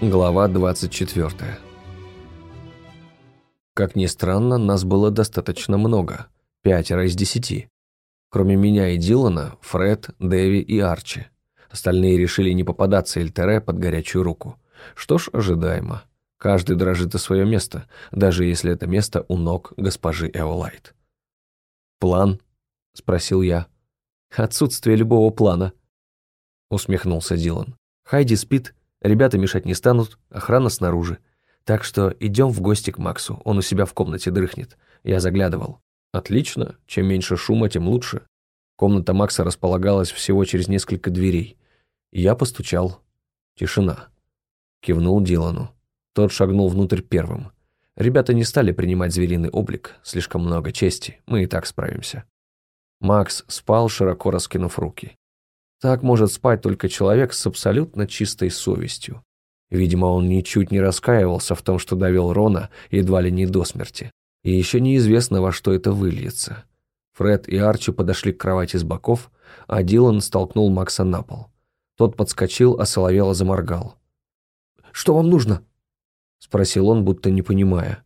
Глава 24 Как ни странно, нас было достаточно много. Пятеро из десяти. Кроме меня и Дилана, Фред, Дэви и Арчи. Остальные решили не попадаться Эльтере под горячую руку. Что ж, ожидаемо. Каждый дрожит за свое место, даже если это место у ног госпожи Эолайт. «План?» — спросил я. «Отсутствие любого плана», — усмехнулся Дилан. «Хайди спит, ребята мешать не станут, охрана снаружи. Так что идем в гости к Максу, он у себя в комнате дрыхнет. Я заглядывал». «Отлично, чем меньше шума, тем лучше». Комната Макса располагалась всего через несколько дверей. Я постучал. Тишина. Кивнул Дилану. Тот шагнул внутрь первым. Ребята не стали принимать звериный облик, слишком много чести, мы и так справимся. Макс спал, широко раскинув руки. Так может спать только человек с абсолютно чистой совестью. Видимо, он ничуть не раскаивался в том, что довел Рона едва ли не до смерти. И еще неизвестно, во что это выльется. Фред и Арчи подошли к кровати с боков, а Дилан столкнул Макса на пол. Тот подскочил, а соловело заморгал. «Что вам нужно?» — спросил он, будто не понимая.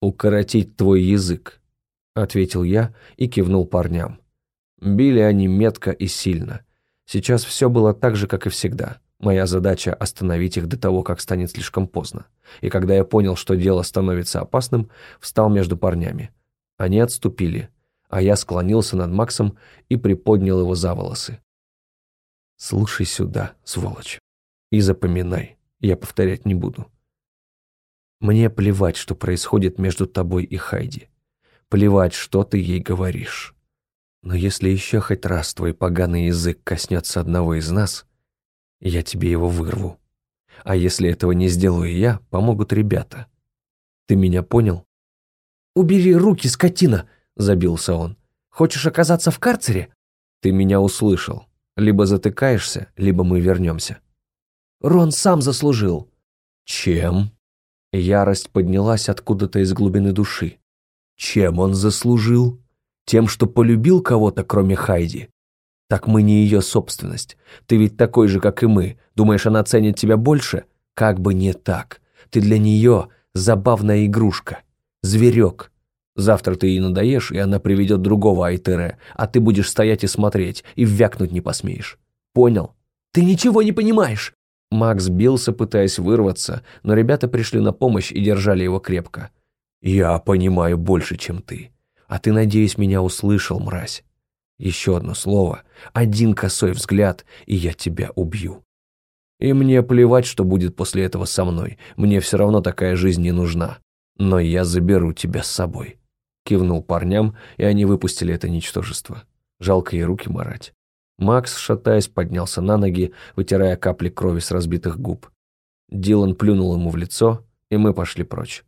«Укоротить твой язык», — ответил я и кивнул парням. Били они метко и сильно. Сейчас все было так же, как и всегда. Моя задача — остановить их до того, как станет слишком поздно. И когда я понял, что дело становится опасным, встал между парнями. Они отступили, а я склонился над Максом и приподнял его за волосы. «Слушай сюда, сволочь, и запоминай, я повторять не буду. Мне плевать, что происходит между тобой и Хайди. Плевать, что ты ей говоришь. Но если еще хоть раз твой поганый язык коснется одного из нас, я тебе его вырву. А если этого не сделаю я, помогут ребята. Ты меня понял? «Убери руки, скотина!» – забился он. «Хочешь оказаться в карцере?» «Ты меня услышал. Либо затыкаешься, либо мы вернемся». «Рон сам заслужил». «Чем?» Ярость поднялась откуда-то из глубины души. «Чем он заслужил? Тем, что полюбил кого-то, кроме Хайди? Так мы не ее собственность. Ты ведь такой же, как и мы. Думаешь, она ценит тебя больше? Как бы не так. Ты для нее забавная игрушка. Зверек. Завтра ты ей надоешь, и она приведет другого Айтере, а ты будешь стоять и смотреть, и вякнуть не посмеешь. Понял? Ты ничего не понимаешь. Макс бился, пытаясь вырваться, но ребята пришли на помощь и держали его крепко. «Я понимаю больше, чем ты. А ты, надеюсь, меня услышал, мразь. Еще одно слово, один косой взгляд, и я тебя убью. И мне плевать, что будет после этого со мной. Мне все равно такая жизнь не нужна. Но я заберу тебя с собой. Кивнул парням, и они выпустили это ничтожество. Жалко ей руки марать. Макс, шатаясь, поднялся на ноги, вытирая капли крови с разбитых губ. Дилан плюнул ему в лицо, и мы пошли прочь.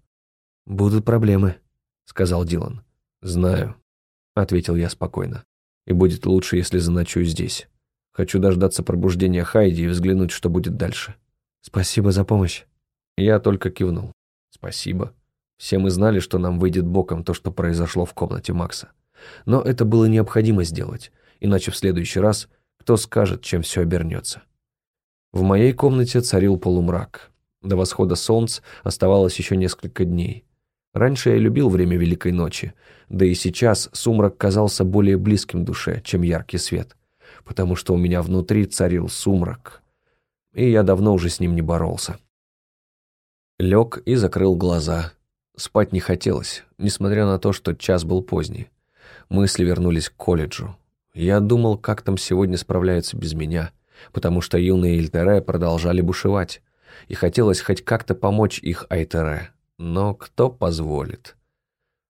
«Будут проблемы», — сказал Дилан. «Знаю», — ответил я спокойно и будет лучше, если заночую здесь. Хочу дождаться пробуждения Хайди и взглянуть, что будет дальше. Спасибо за помощь. Я только кивнул. Спасибо. Все мы знали, что нам выйдет боком то, что произошло в комнате Макса. Но это было необходимо сделать, иначе в следующий раз кто скажет, чем все обернется. В моей комнате царил полумрак. До восхода солнца оставалось еще несколько дней. Раньше я любил время Великой Ночи, да и сейчас сумрак казался более близким душе, чем яркий свет, потому что у меня внутри царил сумрак, и я давно уже с ним не боролся. Лег и закрыл глаза. Спать не хотелось, несмотря на то, что час был поздний. Мысли вернулись к колледжу. Я думал, как там сегодня справляются без меня, потому что юные Ильтере продолжали бушевать, и хотелось хоть как-то помочь их Айтере. Но кто позволит?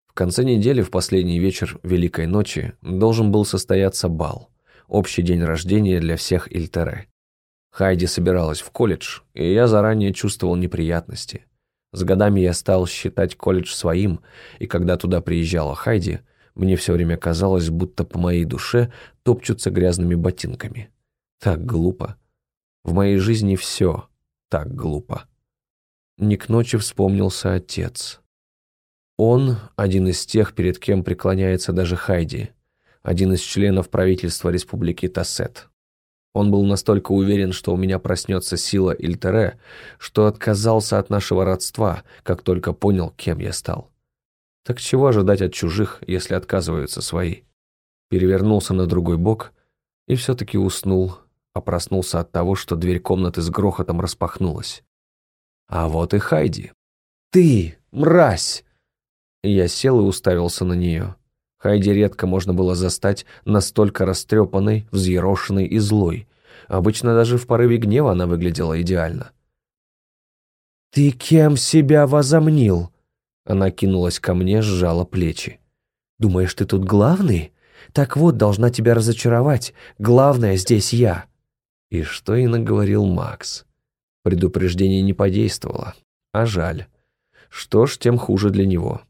В конце недели, в последний вечер Великой Ночи, должен был состояться бал. Общий день рождения для всех Ильтере. Хайди собиралась в колледж, и я заранее чувствовал неприятности. С годами я стал считать колледж своим, и когда туда приезжала Хайди, мне все время казалось, будто по моей душе топчутся грязными ботинками. Так глупо. В моей жизни все так глупо не к ночи вспомнился отец. Он один из тех, перед кем преклоняется даже Хайди, один из членов правительства Республики Тассет. Он был настолько уверен, что у меня проснется сила Ильтере, что отказался от нашего родства, как только понял, кем я стал. Так чего ожидать от чужих, если отказываются свои? Перевернулся на другой бок и все-таки уснул, а проснулся от того, что дверь комнаты с грохотом распахнулась. А вот и Хайди. «Ты, мразь!» Я сел и уставился на нее. Хайди редко можно было застать настолько растрепанной, взъерошенной и злой. Обычно даже в порыве гнева она выглядела идеально. «Ты кем себя возомнил?» Она кинулась ко мне, сжала плечи. «Думаешь, ты тут главный? Так вот, должна тебя разочаровать. Главное здесь я». И что и наговорил Макс. Предупреждение не подействовало. А жаль. Что ж, тем хуже для него.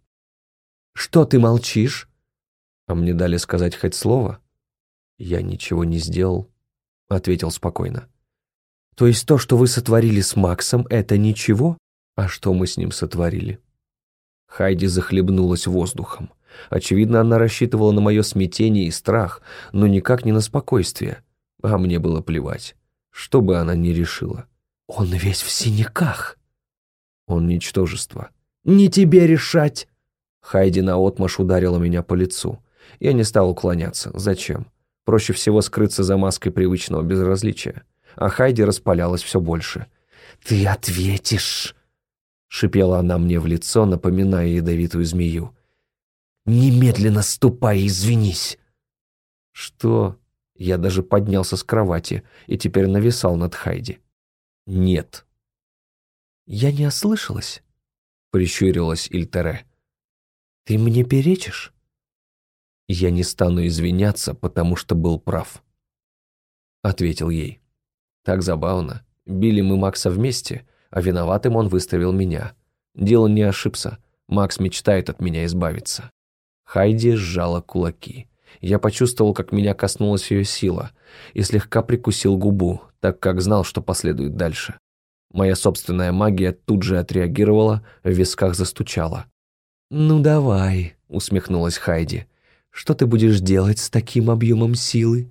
«Что ты молчишь?» А мне дали сказать хоть слово? Я ничего не сделал, ответил спокойно. То есть то, что вы сотворили с Максом, это ничего? А что мы с ним сотворили? Хайди захлебнулась воздухом. Очевидно, она рассчитывала на мое смятение и страх, но никак не на спокойствие. А мне было плевать, что бы она ни решила. «Он весь в синяках!» «Он ничтожество». «Не тебе решать!» Хайди наотмашь ударила меня по лицу. Я не стал уклоняться. Зачем? Проще всего скрыться за маской привычного безразличия. А Хайди распалялась все больше. «Ты ответишь!» Шипела она мне в лицо, напоминая ядовитую змею. «Немедленно ступай и извинись!» «Что?» Я даже поднялся с кровати и теперь нависал над Хайди. «Нет». «Я не ослышалась?» — прищурилась Ильтере. «Ты мне перечишь?» «Я не стану извиняться, потому что был прав», — ответил ей. «Так забавно. Били мы Макса вместе, а виноватым он выставил меня. Дело не ошибся. Макс мечтает от меня избавиться». Хайди сжала кулаки. Я почувствовал, как меня коснулась ее сила, и слегка прикусил губу, так как знал, что последует дальше. Моя собственная магия тут же отреагировала, в висках застучала. «Ну давай», — усмехнулась Хайди. Что ты будешь делать с таким объемом силы?»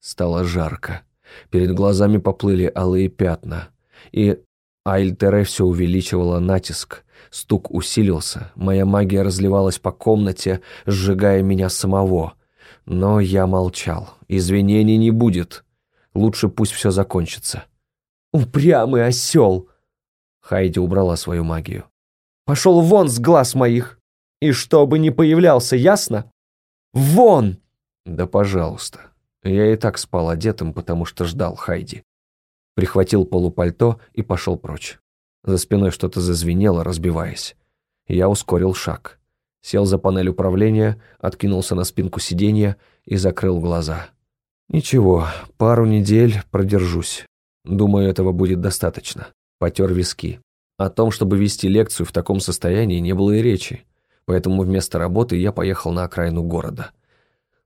Стало жарко. Перед глазами поплыли алые пятна. И Альтере все увеличивала натиск. Стук усилился. Моя магия разливалась по комнате, сжигая меня самого. Но я молчал. Извинений не будет. Лучше пусть все закончится. «Упрямый осел!» Хайди убрала свою магию. «Пошел вон с глаз моих! И чтобы не появлялся, ясно?» Вон!» «Да пожалуйста. Я и так спал одетым, потому что ждал Хайди». Прихватил полупальто и пошел прочь. За спиной что-то зазвенело, разбиваясь. Я ускорил шаг. Сел за панель управления, откинулся на спинку сиденья и закрыл глаза. «Ничего, пару недель продержусь. Думаю, этого будет достаточно». Потер виски. О том, чтобы вести лекцию в таком состоянии, не было и речи поэтому вместо работы я поехал на окраину города.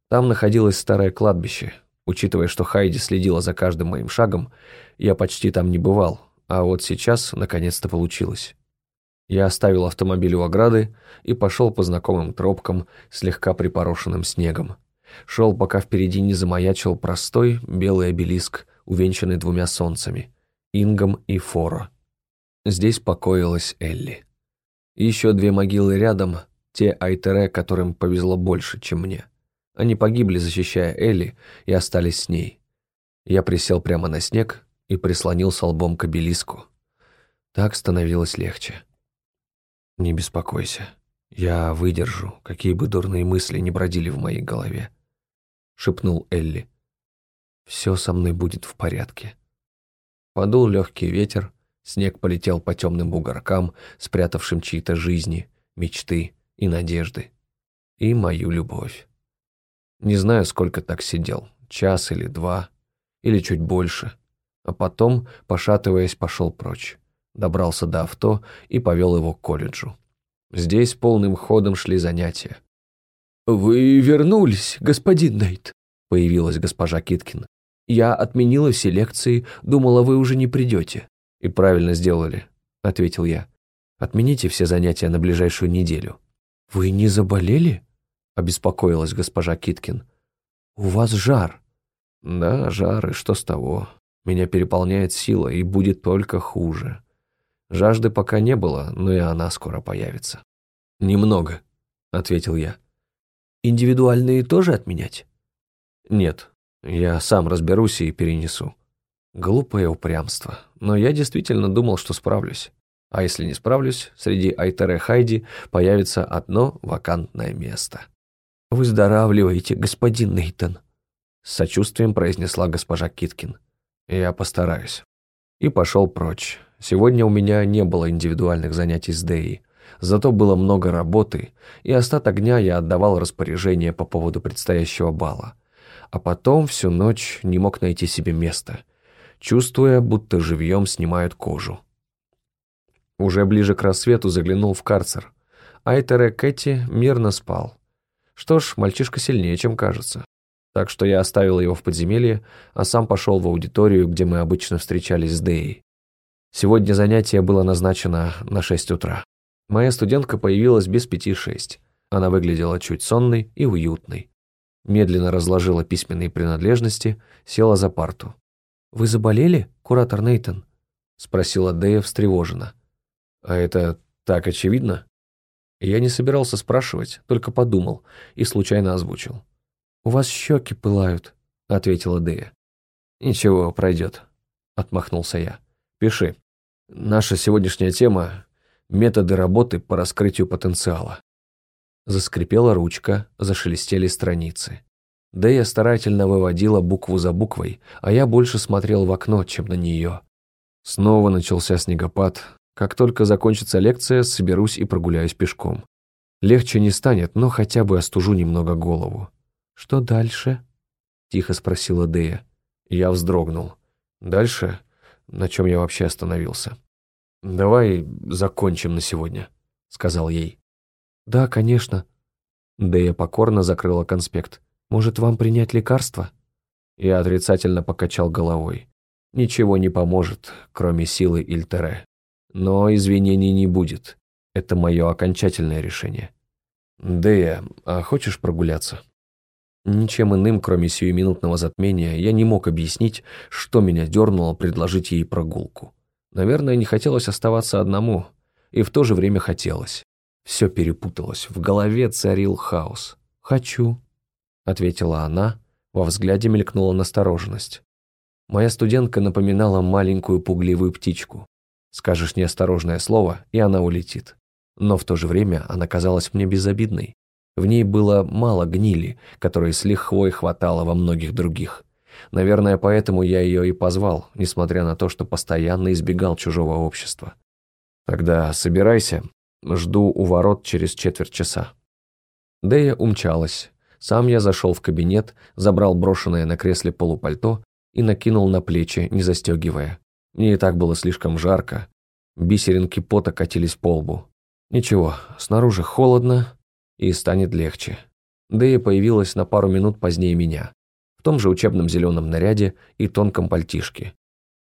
Там находилось старое кладбище. Учитывая, что Хайди следила за каждым моим шагом, я почти там не бывал, а вот сейчас наконец-то получилось. Я оставил автомобиль у ограды и пошел по знакомым тропкам, слегка припорошенным снегом. Шел, пока впереди не замаячил простой белый обелиск, увенчанный двумя солнцами — Ингом и Форо. Здесь покоилась Элли. Еще две могилы рядом, те Айтере, которым повезло больше, чем мне. Они погибли, защищая Элли, и остались с ней. Я присел прямо на снег и прислонился лбом к обелиску. Так становилось легче. «Не беспокойся. Я выдержу, какие бы дурные мысли ни бродили в моей голове», — шепнул Элли. «Все со мной будет в порядке». Подул легкий ветер, Снег полетел по темным бугоркам, спрятавшим чьи-то жизни, мечты и надежды. И мою любовь. Не знаю, сколько так сидел, час или два, или чуть больше. А потом, пошатываясь, пошел прочь. Добрался до авто и повел его к колледжу. Здесь полным ходом шли занятия. «Вы вернулись, господин Нейт», — появилась госпожа Киткин. «Я отменила все лекции, думала, вы уже не придете». «И правильно сделали», — ответил я. «Отмените все занятия на ближайшую неделю». «Вы не заболели?» — обеспокоилась госпожа Киткин. «У вас жар». Да, жары, что с того? Меня переполняет сила, и будет только хуже. Жажды пока не было, но и она скоро появится. Немного, ответил я. Индивидуальные тоже отменять? Нет, я сам разберусь и перенесу. Глупое упрямство, но я действительно думал, что справлюсь. А если не справлюсь, среди Айтере Хайди появится одно вакантное место. «Выздоравливайте, господин Нейтон», — с сочувствием произнесла госпожа Киткин. «Я постараюсь». И пошел прочь. Сегодня у меня не было индивидуальных занятий с Деей, зато было много работы, и остаток дня я отдавал распоряжение по поводу предстоящего бала. А потом всю ночь не мог найти себе места, чувствуя, будто живьем снимают кожу. Уже ближе к рассвету заглянул в карцер. Айтере Кэти мирно спал. Что ж, мальчишка сильнее, чем кажется. Так что я оставил его в подземелье, а сам пошел в аудиторию, где мы обычно встречались с Деей. Сегодня занятие было назначено на 6 утра. Моя студентка появилась без пяти шесть. Она выглядела чуть сонной и уютной. Медленно разложила письменные принадлежности, села за парту. «Вы заболели, куратор Нейтон?» — спросила Дея встревоженно. А это так очевидно? Я не собирался спрашивать, только подумал и случайно озвучил. «У вас щеки пылают», — ответила Дея. «Ничего, пройдет», — отмахнулся я. «Пиши. Наша сегодняшняя тема — методы работы по раскрытию потенциала». Заскрипела ручка, зашелестели страницы. Дэя старательно выводила букву за буквой, а я больше смотрел в окно, чем на нее. Снова начался снегопад, как только закончится лекция, соберусь и прогуляюсь пешком. Легче не станет, но хотя бы остужу немного голову. «Что дальше?» — тихо спросила Дея. Я вздрогнул. Дальше? На чем я вообще остановился? «Давай закончим на сегодня», — сказал ей. «Да, конечно». Дея покорно закрыла конспект. «Может, вам принять лекарство?» Я отрицательно покачал головой. Ничего не поможет, кроме силы Ильтере. Но извинений не будет. Это мое окончательное решение. Дея, а хочешь прогуляться? Ничем иным, кроме сиюминутного затмения, я не мог объяснить, что меня дернуло предложить ей прогулку. Наверное, не хотелось оставаться одному, и в то же время хотелось. Все перепуталось, в голове царил хаос. «Хочу», — ответила она, во взгляде мелькнула настороженность. Моя студентка напоминала маленькую пугливую птичку. Скажешь неосторожное слово, и она улетит. Но в то же время она казалась мне безобидной. В ней было мало гнили, которой с лихвой хватало во многих других. Наверное, поэтому я ее и позвал, несмотря на то, что постоянно избегал чужого общества. Тогда собирайся, жду у ворот через четверть часа. Дэя умчалась. Сам я зашел в кабинет, забрал брошенное на кресле полупальто и накинул на плечи, не застегивая. Мне и так было слишком жарко. Бисеринки пота катились по лбу. Ничего, снаружи холодно и станет легче. Дэя появилась на пару минут позднее меня. В том же учебном зеленом наряде и тонком пальтишке.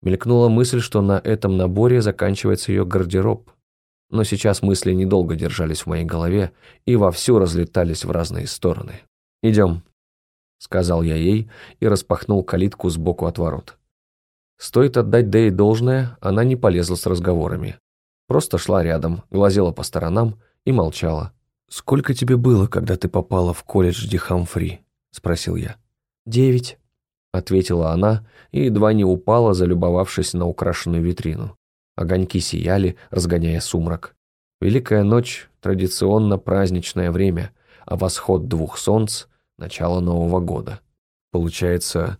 Мелькнула мысль, что на этом наборе заканчивается ее гардероб. Но сейчас мысли недолго держались в моей голове и вовсю разлетались в разные стороны. «Идем», — сказал я ей и распахнул калитку сбоку от ворот. Стоит отдать Дэй должное, она не полезла с разговорами. Просто шла рядом, глазела по сторонам и молчала. «Сколько тебе было, когда ты попала в колледж Дихамфри?» – спросил я. «Девять», – ответила она и едва не упала, залюбовавшись на украшенную витрину. Огоньки сияли, разгоняя сумрак. Великая ночь – традиционно праздничное время, а восход двух солнц – начало Нового года. Получается,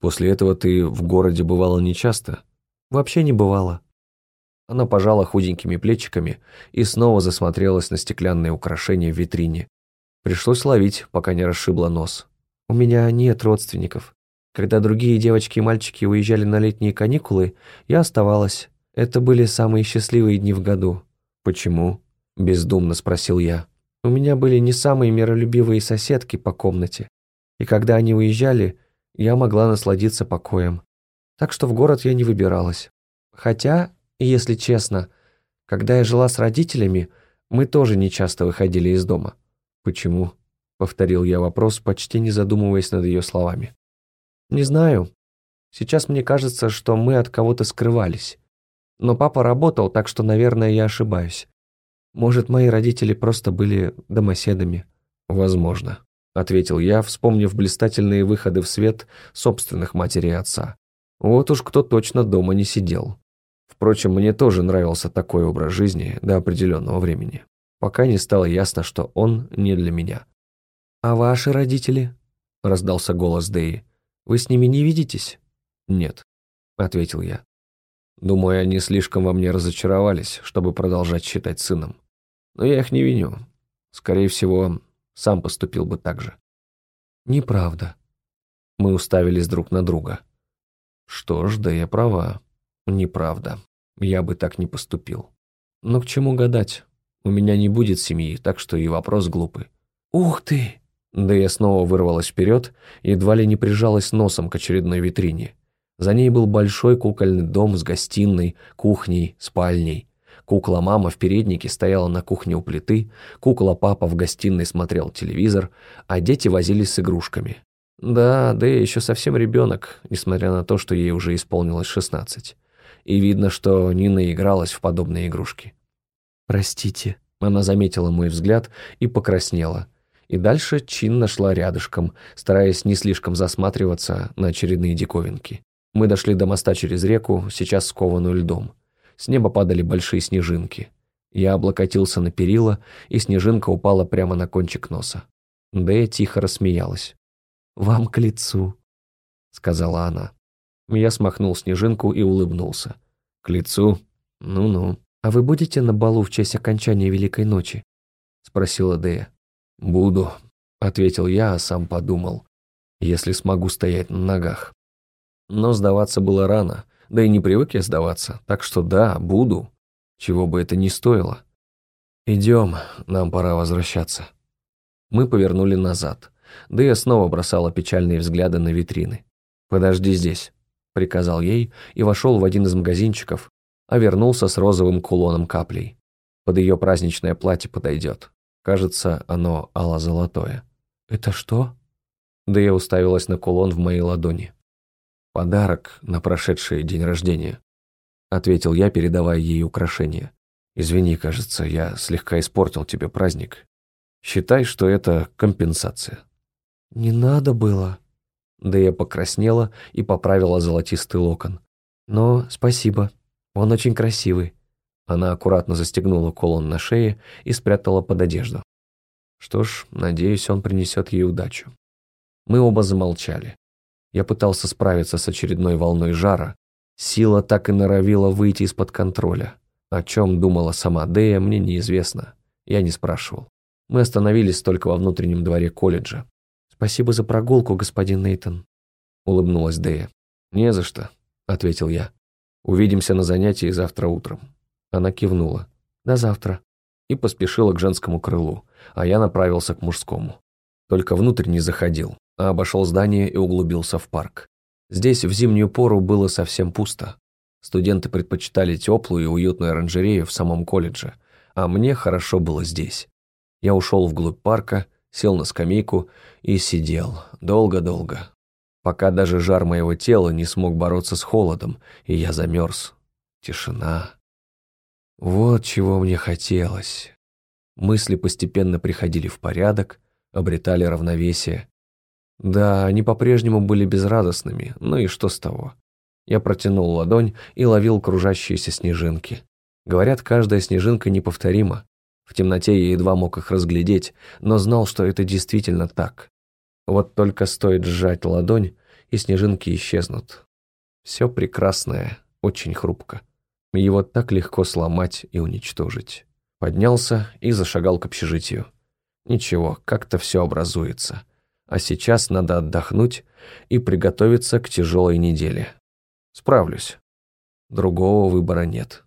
После этого ты в городе бывала нечасто? Вообще не бывала. Она пожала худенькими плечиками и снова засмотрелась на стеклянные украшения в витрине. Пришлось ловить, пока не расшибла нос. У меня нет родственников. Когда другие девочки и мальчики уезжали на летние каникулы, я оставалась. Это были самые счастливые дни в году. «Почему?» – бездумно спросил я. У меня были не самые миролюбивые соседки по комнате. И когда они уезжали, я могла насладиться покоем. Так что в город я не выбиралась. Хотя, если честно, когда я жила с родителями, мы тоже не часто выходили из дома. «Почему?» — повторил я вопрос, почти не задумываясь над ее словами. Не знаю. Сейчас мне кажется, что мы от кого-то скрывались. Но папа работал, так что, наверное, я ошибаюсь. Может, мои родители просто были домоседами. Возможно, ответил я, вспомнив блистательные выходы в свет собственных матери и отца. Вот уж кто точно дома не сидел. Впрочем, мне тоже нравился такой образ жизни до определенного времени, пока не стало ясно, что он не для меня. «А ваши родители?» – раздался голос Дэи. «Вы с ними не видитесь?» «Нет», – ответил я. Думаю, они слишком во мне разочаровались, чтобы продолжать считать сыном. Но я их не виню. Скорее всего, сам поступил бы так же. Неправда. Мы уставились друг на друга. Что ж, да я права. Неправда. Я бы так не поступил. Но к чему гадать? У меня не будет семьи, так что и вопрос глупый. «Ух ты!» Да я снова вырвалась вперед, едва ли не прижалась носом к очередной витрине. За ней был большой кукольный дом с гостиной, кухней, спальней. Кукла-мама в переднике стояла на кухне у плиты, кукла-папа в гостиной смотрел телевизор, а дети возились с игрушками. Да, да я еще совсем ребенок, несмотря на то, что ей уже исполнилось шестнадцать. И видно, что не наигралась в подобные игрушки. «Простите», — она заметила мой взгляд и покраснела. И дальше чинно шла рядышком, стараясь не слишком засматриваться на очередные диковинки. Мы дошли до моста через реку, сейчас скованную льдом. С неба падали большие снежинки. Я облокотился на перила, и снежинка упала прямо на кончик носа. Дэя тихо рассмеялась. «Вам к лицу», — сказала она. Я смахнул снежинку и улыбнулся. «К лицу? Ну-ну». «А вы будете на балу в честь окончания Великой Ночи?» — спросила Дэя. «Буду», — ответил я, а сам подумал. «Если смогу стоять на ногах». Но сдаваться было рано, да и не привык я сдаваться, так что да, буду, чего бы это ни стоило. Идем, нам пора возвращаться. Мы повернули назад, да я снова бросала печальные взгляды на витрины. «Подожди здесь», — приказал ей и вошел в один из магазинчиков, а вернулся с розовым кулоном каплей. Под ее праздничное платье подойдет. Кажется, оно ало-золотое. «Это что?» Да я уставилась на кулон в моей ладони. «Подарок на прошедший день рождения», — ответил я, передавая ей украшение. «Извини, кажется, я слегка испортил тебе праздник. Считай, что это компенсация». «Не надо было». Да я покраснела и поправила золотистый локон. «Но спасибо, он очень красивый». Она аккуратно застегнула кулон на шее и спрятала под одежду. Что ж, надеюсь, он принесет ей удачу. Мы оба замолчали. Я пытался справиться с очередной волной жара. Сила так и норовила выйти из-под контроля. О чем думала сама Дея, мне неизвестно. Я не спрашивал. Мы остановились только во внутреннем дворе колледжа. «Спасибо за прогулку, господин Нейтон», — улыбнулась Дея. «Не за что», — ответил я. «Увидимся на занятии завтра утром». Она кивнула. «До завтра». И поспешила к женскому крылу, а я направился к мужскому. Только внутрь не заходил а обошел здание и углубился в парк. Здесь в зимнюю пору было совсем пусто. Студенты предпочитали теплую и уютную оранжерею в самом колледже, а мне хорошо было здесь. Я ушел вглубь парка, сел на скамейку и сидел долго-долго, пока даже жар моего тела не смог бороться с холодом, и я замерз. Тишина. Вот чего мне хотелось. Мысли постепенно приходили в порядок, обретали равновесие. Да, они по-прежнему были безрадостными, ну и что с того? Я протянул ладонь и ловил кружащиеся снежинки. Говорят, каждая снежинка неповторима. В темноте я едва мог их разглядеть, но знал, что это действительно так. Вот только стоит сжать ладонь, и снежинки исчезнут. Все прекрасное, очень хрупко. Его так легко сломать и уничтожить. Поднялся и зашагал к общежитию. Ничего, как-то все образуется а сейчас надо отдохнуть и приготовиться к тяжелой неделе. Справлюсь. Другого выбора нет.